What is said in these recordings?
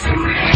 Yes.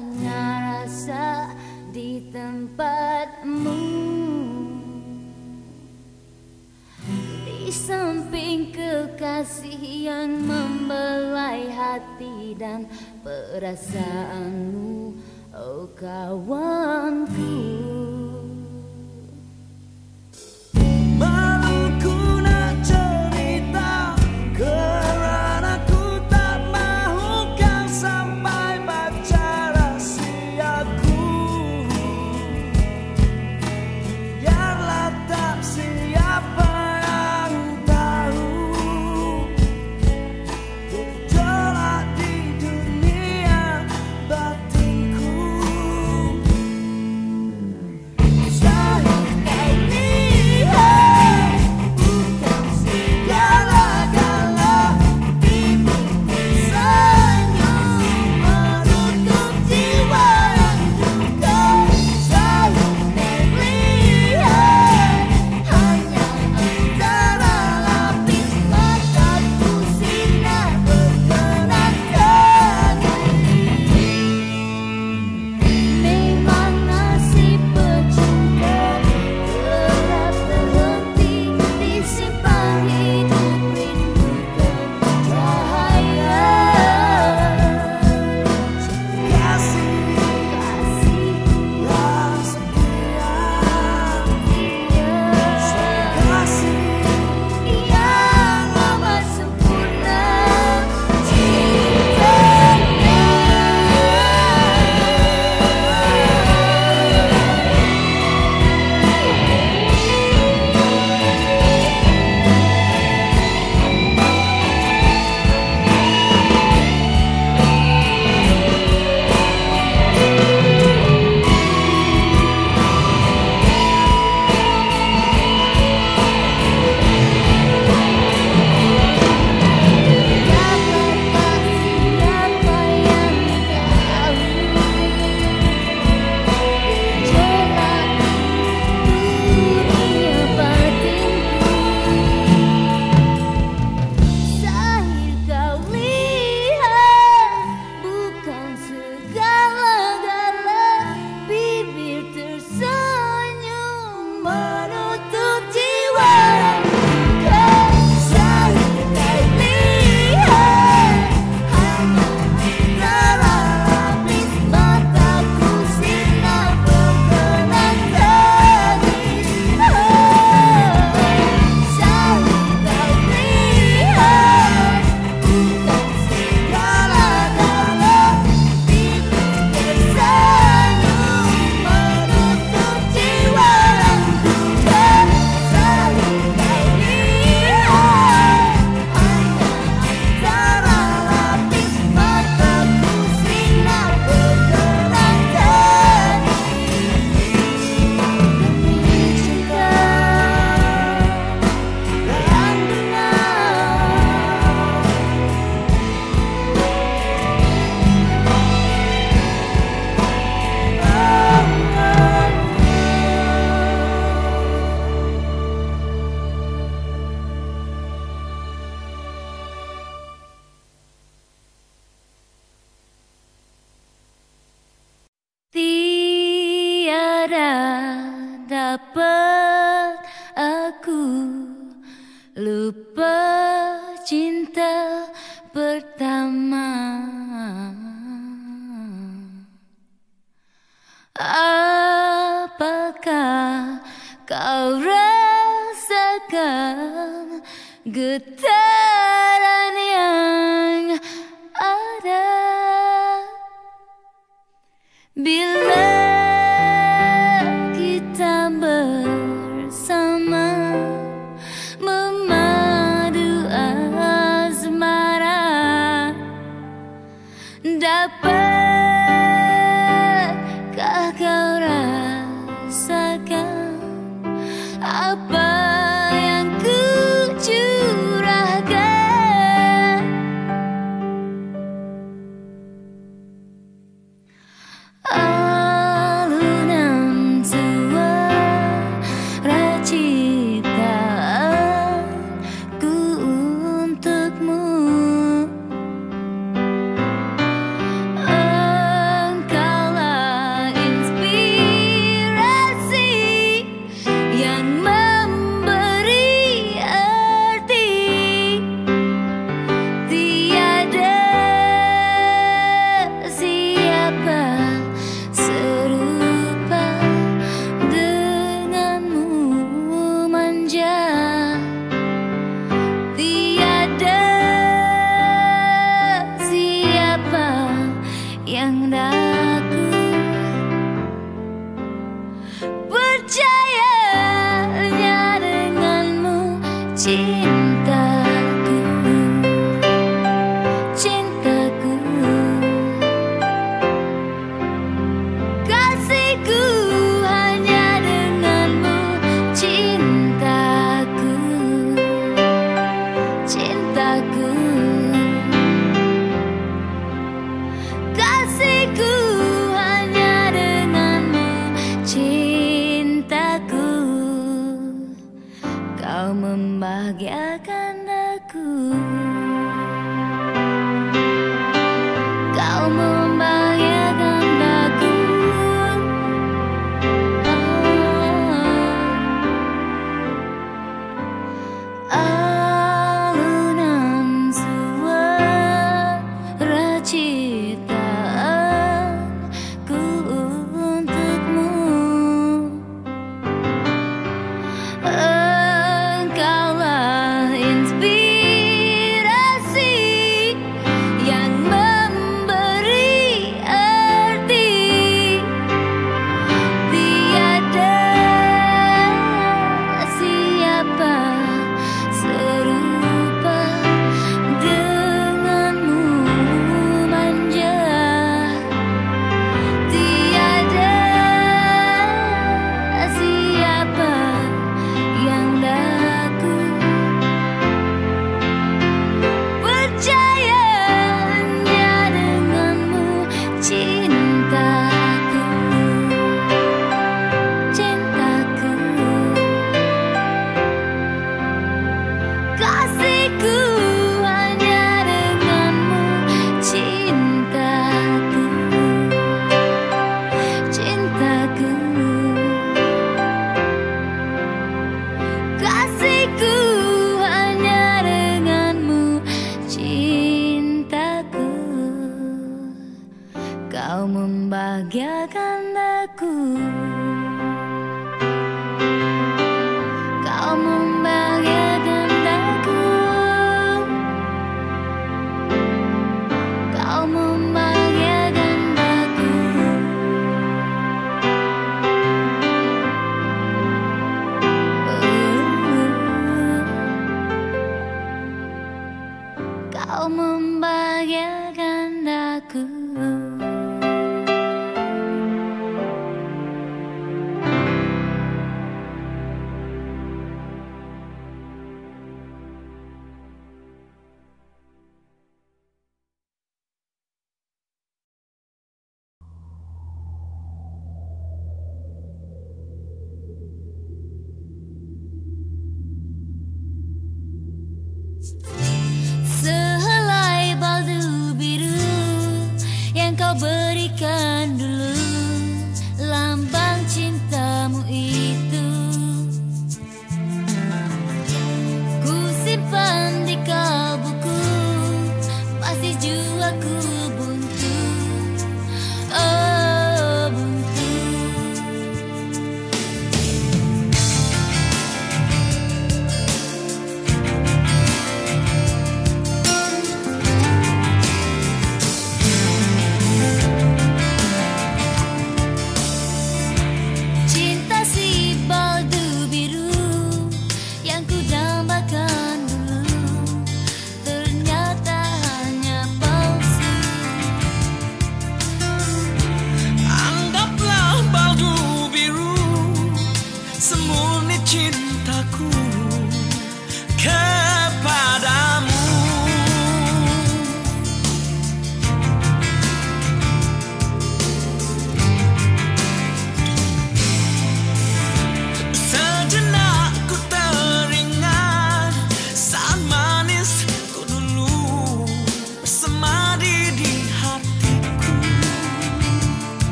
ngerasa di tempatmu. Di samping kekasih yang membelai hati dan perasaanmu Oh kawan